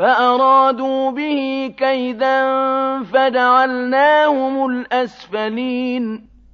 فأرادوا به كيدا فجعلناهم الأسفلين.